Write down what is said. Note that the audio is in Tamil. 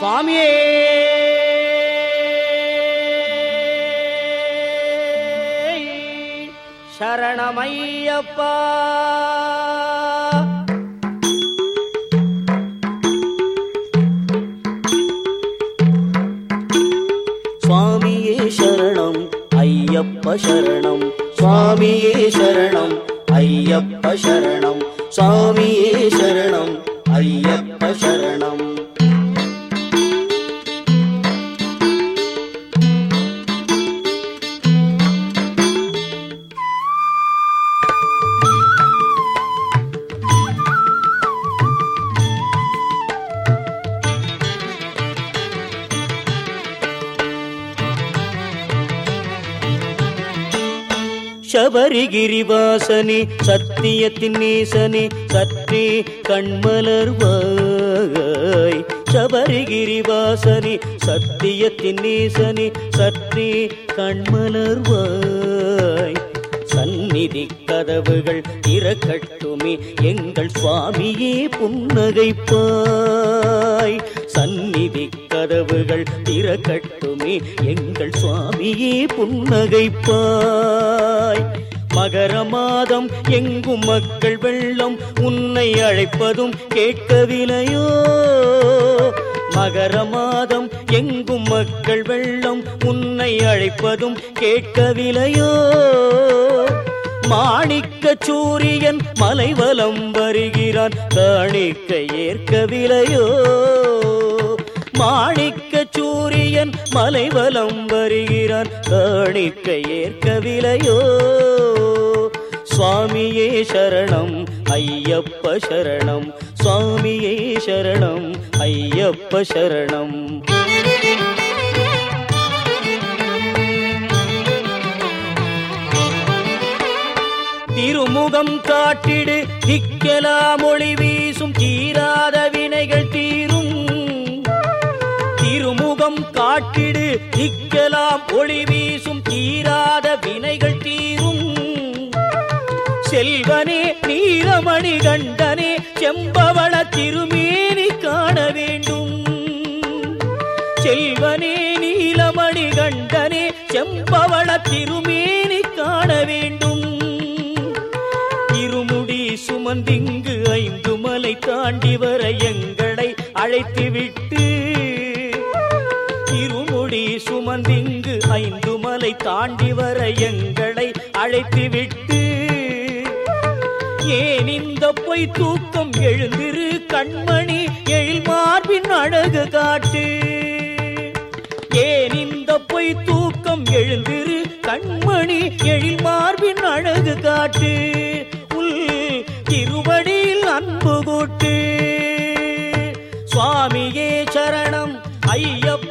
சுவாமியே. சரணமையப்பா. சுவாமியே சரணம் ஐயப்ப சரணம். சுவாமியே சரணம் ஐயப்ப சரணம். சுவாமியே சரணம் ஐயப்ப சபரிகிரிவாசனே சத்தியத்தின் நேசனே சற்றே கண்மலர்வாய் சபரிகிரிவாசனே சத்தியத்தின் நேசனே சற்றே கண்மலர்வாய் சந்நிதி கதவுகள் திறக்கட்டுமே எங்கள் சுவாமியே புன்னகைப்பாய். சந்நிதி கதவுகள் திறக்கட்டுமே எங்கள் சுவாமியே புன்னகைப்பாய். மகர மாதம் எங்கும் மக்கள் வெள்ளம் உன்னை அழைப்பதும் கேட்கவில்லையோ? மகர மாதம் எங்கும் மக்கள் வெள்ளம் உன்னை அழைப்பதும் கேட்கவில்லையோ? மாணிக்க சூரியன் மலைவலம் வருகிறான் காணிக்க ஏற்கவில்லையோ? மாணி சூரியன் மலைவலம் வருகிறான். காணிக்க ஏற்கவில்லையோ சுவாமியே சரணம் ஐயப்ப சரணம். சுவாமியே சரணம் ஐயப்ப சரணம். திருமுகம் காட்டிடு திக்கலா மொழி வீசும் தீராத வினைகள் தீ முகம் காட்டிடு. திக்கலாம் ஒளி வீசும் தீராத வினைகள் தீரும். செல்வனே நீலமணி கண்டனே செம்பவள திருமேனி காண வேண்டும். செல்வனே நீலமணி கண்டனே செம்பவள திருமேனி காண வேண்டும். இருமுடி சுமந்திங்கு ஐந்து மலை தாண்டி வர எங்களை அழைத்துவிட்டு சுமந்திங்கு ஐந்து மலை தாண்டி வர எங்களை அழைத்து விட்டு ஏன் இந்த பொய் தூக்கம் எழுந்திரு கண்மணி எழில் மார்பின் அழகு காட்டு? ஏன் இந்த பொய் தூக்கம் எழுந்திரு கண்மணி எழில் மார்பின் அழகு காட்டு? உள் திருவடியில் அன்பு கூட்டு. சுவாமியே சரணம் ஐயப்ப